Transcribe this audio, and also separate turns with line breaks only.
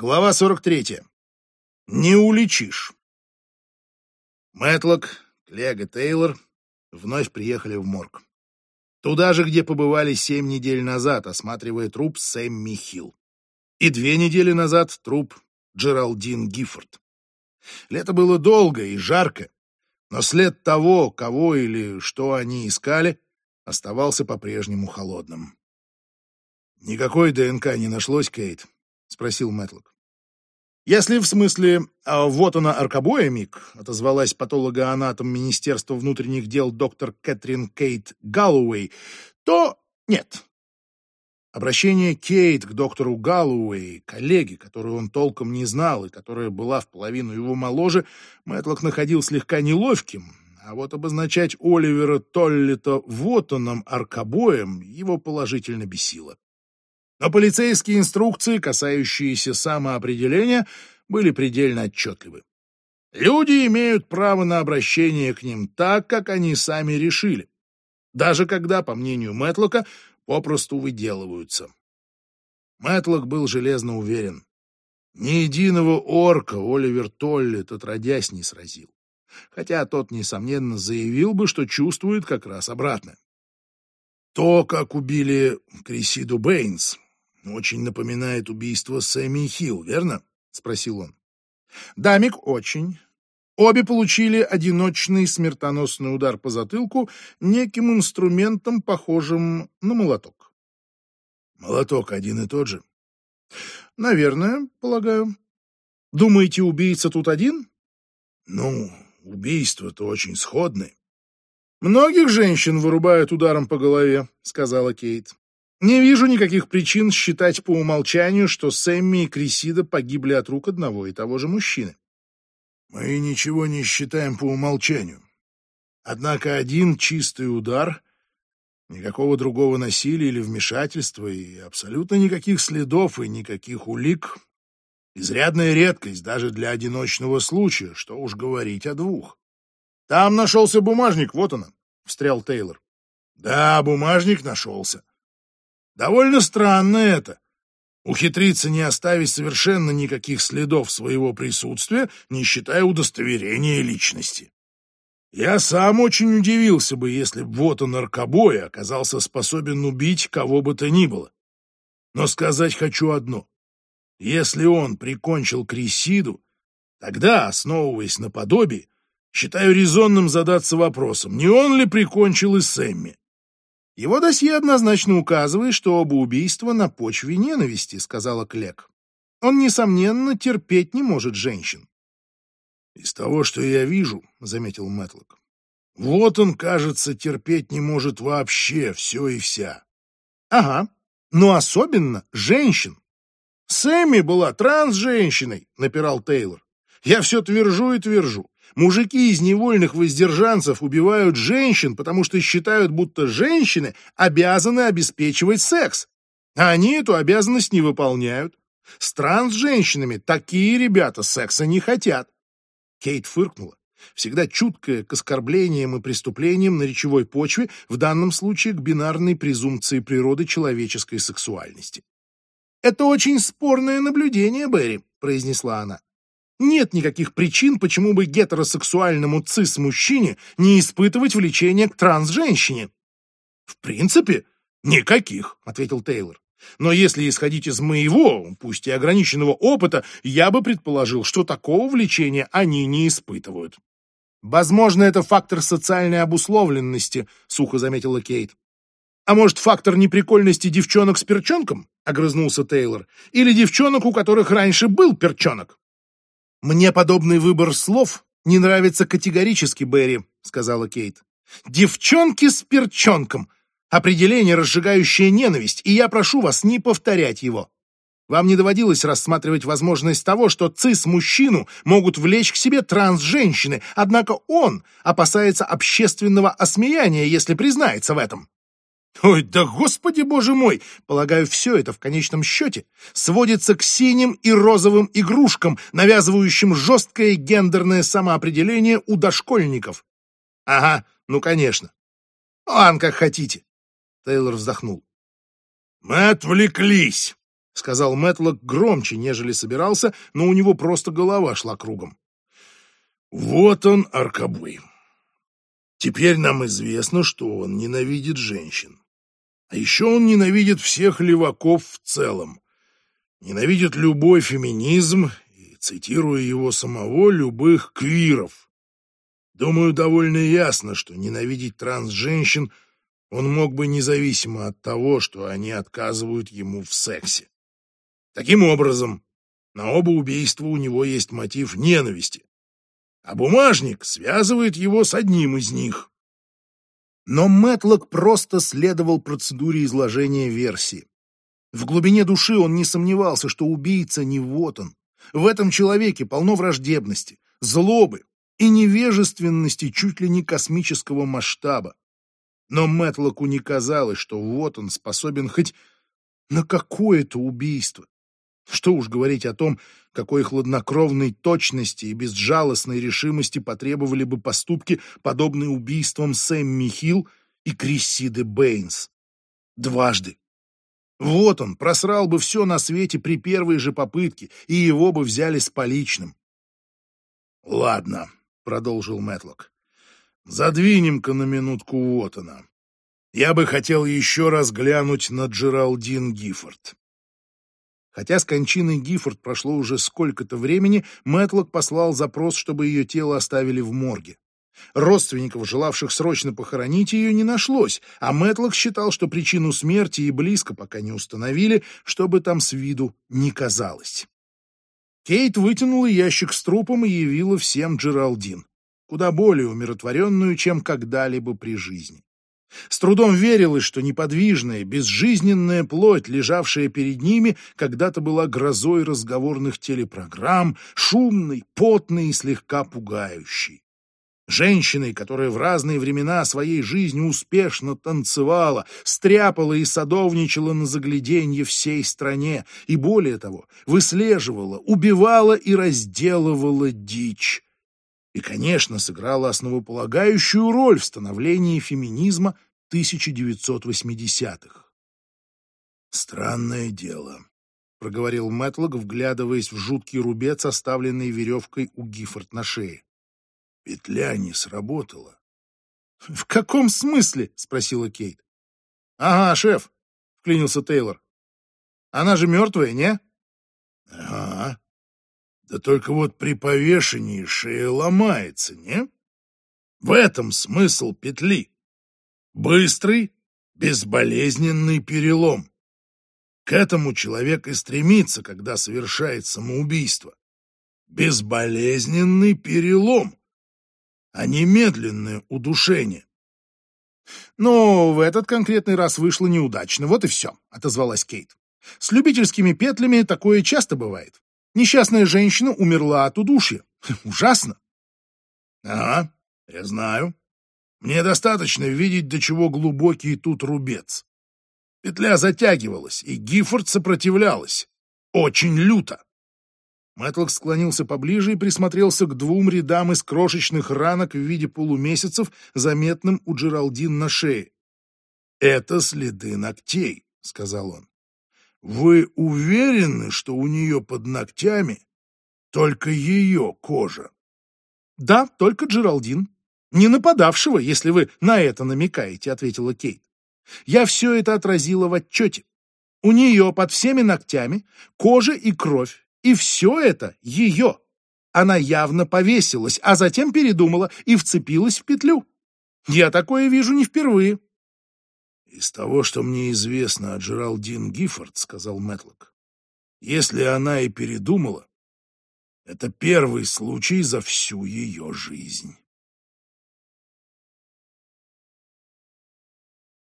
Глава 43. Не уличишь. Мэтлок, Клег Тейлор вновь приехали в морг. Туда же, где побывали семь недель назад, осматривая труп Сэмми Хилл. И две недели назад труп Джералдин Гиффорд. Лето было долго и жарко, но след того, кого или что они искали, оставался по-прежнему холодным. «Никакой ДНК не нашлось, Кейт?» — спросил Мэтлок. «Если в смысле а вот она аркобоя, Мик», — отозвалась патологоанатом Министерства внутренних дел доктор Кэтрин Кейт Галлоуэй, то нет. Обращение Кейт к доктору Галлоуэй, коллеге, которую он толком не знал и которая была в половину его моложе, Мэтлок находил слегка неловким, а вот обозначать Оливера Толлита Вотоном аркобоем его положительно бесило. Но полицейские инструкции, касающиеся самоопределения, были предельно отчетливы. Люди имеют право на обращение к ним так, как они сами решили, даже когда, по мнению Мэтлока, попросту выделываются. Мэтлок был железно уверен. Ни единого орка Оливер Толлит отродясь не сразил, хотя тот, несомненно, заявил бы, что чувствует как раз обратно. То, как убили Крисиду Бэйнс, очень напоминает убийство Сэмми Хилл, верно? спросил он. Да, Мик, очень. Обе получили одиночный смертоносный удар по затылку неким инструментом, похожим на молоток. Молоток один и тот же? Наверное, полагаю. Думаете, убийца тут один? Ну, убийства-то очень сходны. Многих женщин вырубают ударом по голове, сказала Кейт. Не вижу никаких причин считать по умолчанию, что Сэмми и Крисида погибли от рук одного и того же мужчины. Мы ничего не считаем по умолчанию. Однако один чистый удар, никакого другого насилия или вмешательства и абсолютно никаких следов и никаких улик — изрядная редкость даже для одиночного случая, что уж говорить о двух. «Там нашелся бумажник, вот он», — встрял Тейлор. «Да, бумажник нашелся. Довольно странно это. Ухитриться не оставить совершенно никаких следов своего присутствия, не считая удостоверения личности. Я сам очень удивился бы, если б вот он наркобой оказался способен убить кого бы то ни было. Но сказать хочу одно. Если он прикончил Крисиду, тогда, основываясь на подобии, считаю резонным задаться вопросом, не он ли прикончил и Сэмми. Его досье однозначно указывает, что оба убийства на почве ненависти, сказала Клек. Он, несомненно, терпеть не может женщин. Из того, что я вижу, заметил Мэтлок, вот он, кажется, терпеть не может вообще все и вся. Ага, но особенно женщин. Сэмми была транс-женщиной, напирал Тейлор. Я все твержу и твержу. Мужики из невольных воздержанцев убивают женщин, потому что считают, будто женщины обязаны обеспечивать секс. А они эту обязанность не выполняют. Стран с женщинами такие ребята секса не хотят. Кейт фыркнула, всегда чуткая к оскорблениям и преступлениям на речевой почве, в данном случае к бинарной презумпции природы человеческой сексуальности. «Это очень спорное наблюдение, Берри», — произнесла она. Нет никаких причин, почему бы гетеросексуальному цис-мужчине не испытывать влечение к транс-женщине. В принципе, никаких, ответил Тейлор. Но если исходить из моего, пусть и ограниченного опыта, я бы предположил, что такого влечения они не испытывают. Возможно, это фактор социальной обусловленности, сухо заметила Кейт. А может, фактор неприкольности девчонок с перчонком? огрызнулся Тейлор. Или девчонок, у которых раньше был перчонок? «Мне подобный выбор слов не нравится категорически, Берри», — сказала Кейт. «Девчонки с перчонком. Определение, разжигающее ненависть, и я прошу вас не повторять его. Вам не доводилось рассматривать возможность того, что цис-мужчину могут влечь к себе транс-женщины, однако он опасается общественного осмеяния, если признается в этом. Ой, да господи боже мой! Полагаю, все это в конечном счете сводится к синим и розовым игрушкам, навязывающим жесткое гендерное самоопределение у дошкольников. Ага, ну конечно. Ан, как хотите. Тейлор вздохнул. Мы отвлеклись. сказал Мэтлок громче, нежели собирался, но у него просто голова шла кругом. Вот он, Аркабуй. Теперь нам известно, что он ненавидит женщин. А еще он ненавидит всех леваков в целом. Ненавидит любой феминизм и, цитируя его самого, любых квиров. Думаю, довольно ясно, что ненавидеть транс-женщин он мог бы независимо от того, что они отказывают ему в сексе. Таким образом, на оба убийства у него есть мотив ненависти, а бумажник связывает его с одним из них. Но Мэтлок просто следовал процедуре изложения версии. В глубине души он не сомневался, что убийца не вот он. В этом человеке полно враждебности, злобы и невежественности чуть ли не космического масштаба. Но Мэтлоку не казалось, что вот он способен хоть на какое-то убийство. Что уж говорить о том, какой хладнокровной точности и безжалостной решимости потребовали бы поступки, подобные убийствам Сэмми Хилл и Криссиды Бэйнс. Дважды. Вот он, просрал бы все на свете при первой же попытке, и его бы взяли с поличным. «Ладно», — продолжил Мэтлок, — «задвинем-ка на минутку вот она. Я бы хотел еще раз глянуть на Джералдин Гиффорд. Хотя с кончиной Гиффорд прошло уже сколько-то времени, Мэтлок послал запрос, чтобы ее тело оставили в морге. Родственников, желавших срочно похоронить ее, не нашлось, а Мэтлок считал, что причину смерти и близко пока не установили, чтобы там с виду не казалось. Кейт вытянула ящик с трупом и явила всем Джералдин, куда более умиротворенную, чем когда-либо при жизни. С трудом верилось, что неподвижная, безжизненная плоть, лежавшая перед ними, когда-то была грозой разговорных телепрограмм, шумной, потной и слегка пугающей. Женщиной, которая в разные времена своей жизни успешно танцевала, стряпала и садовничала на загляденье всей стране, и более того, выслеживала, убивала и разделывала дичь и, конечно, сыграла основополагающую роль в становлении феминизма 1980-х. «Странное дело», — проговорил Мэтлок, вглядываясь в жуткий рубец, оставленный веревкой у Гиффорд на шее. «Петля не сработала». «В каком смысле?» — спросила Кейт. «Ага, шеф», — вклинился Тейлор. «Она же мертвая, не?» «Ага», да только вот при повешении шея ломается, не? В этом смысл петли. Быстрый, безболезненный перелом. К этому человек и стремится, когда совершает самоубийство. Безболезненный перелом, а не медленное удушение. «Но в этот конкретный раз вышло неудачно, вот и все», — отозвалась Кейт. «С любительскими петлями такое часто бывает. Несчастная женщина умерла от удушья. Ужасно. Ага, я знаю. Мне достаточно видеть, до чего глубокий тут рубец. Петля затягивалась, и Гиффорд сопротивлялась. Очень люто. Мэтлок склонился поближе и присмотрелся к двум рядам из крошечных ранок в виде полумесяцев, заметным у Джералдин на шее. «Это следы ногтей», — сказал он. Вы уверены, что у нее под ногтями только ее кожа? Да, только Джералдин. Не нападавшего, если вы на это намекаете, ответила Кейт. Я все это отразила в отчете. У нее под всеми ногтями кожа и кровь, и все это ее. Она явно повесилась, а затем передумала и вцепилась в петлю. Я такое вижу не впервые. «Из того, что мне известно о Джералдин Гиффорд, — сказал Мэтлок, — если она и передумала, это первый случай за всю ее жизнь».